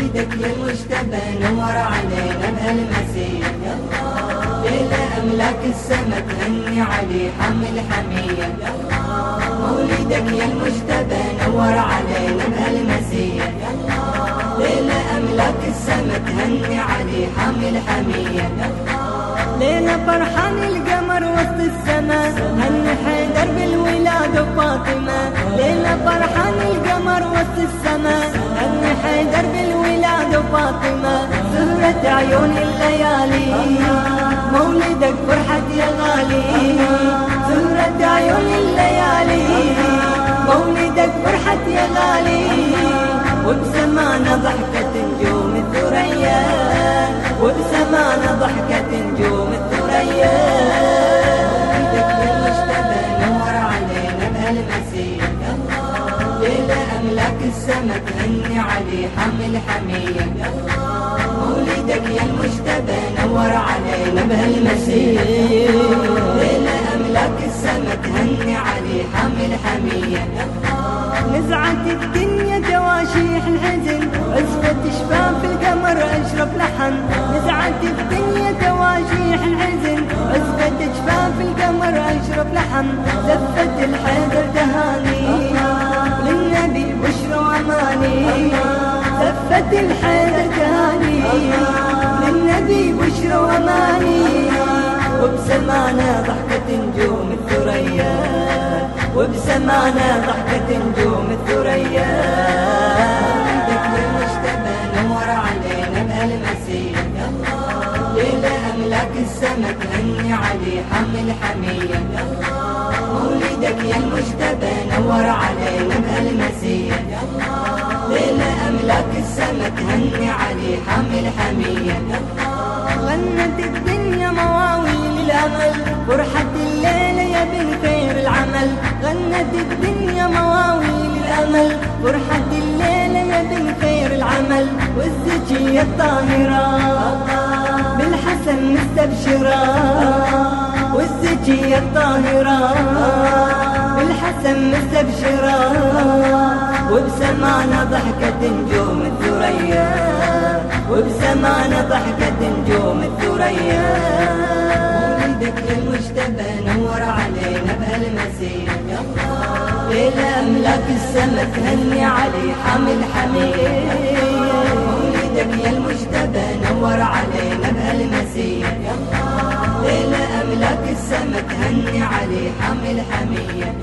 مولدك يا المجتبى نور علينا بهالمسيح ليلة أملاك السما تهني عليه حمل حمية مولدك يا المجتبى نور علينا بهالمسيح ليلة أملاك السما تهني عليه حمل حمية ليلة فرحان القمر عيون الليالي. مولدك فرحة يا غالي. سهرة عيون الليالي. مولدك فرحة يا غالي. وبسمانا ضحكة نجوم الثريا. وبسمانا ضحكة نجوم الثريا. مولدك المجتبى نور علينا ليلة أملاك السما تهني عليه حمل حمية. مولدك يا المجتبى نور علينا بهالمسيح ليلة أملاك السما تهني عليه حمل حمية. نزعت الدنيا تواشيح الحزن عزفت شفاف القمر اشرف لحن نزعت الدنيا تواشيح الحزن عزفت شفاف القمر اشرف لحن زفت الحيدر تهاني زفت الحيدر تهاني للنبي بشرى وأماني. وبسمانة ضحكة نجوم الثريا. وبسمانة ضحكة نجوم الثريا. يا المجتبى نور علينا بهالمسيح ليلة أملاك السما تهني عليه حمل حمية مولدك يا المجتبى نور علينا بهالمسيح ليلة أملاك السما تهني عليه حمل حمية. غنت الدنيا مواويل الأمل فرحة الليلة يا بن خير العمل. غنت الدنيا مواويل الأمل فرحة الليلة يا بن خير العمل. والزكية الطاهرة بالحسن مستبشرة. والزكية الطاهرة بالحسن مستبشرة. وبسمانة ضحكة نجوم الثريا. وبسمانة ضحكة نجوم الثريا. مولدك يا المجتبى نور علينا بهالمسيح ليلة أملاك السما تهني عليه حمل حمية مولدك يا المجتبى نور علينا بهالمسيح ليلة أملاك السما تهني عليه حمل حمية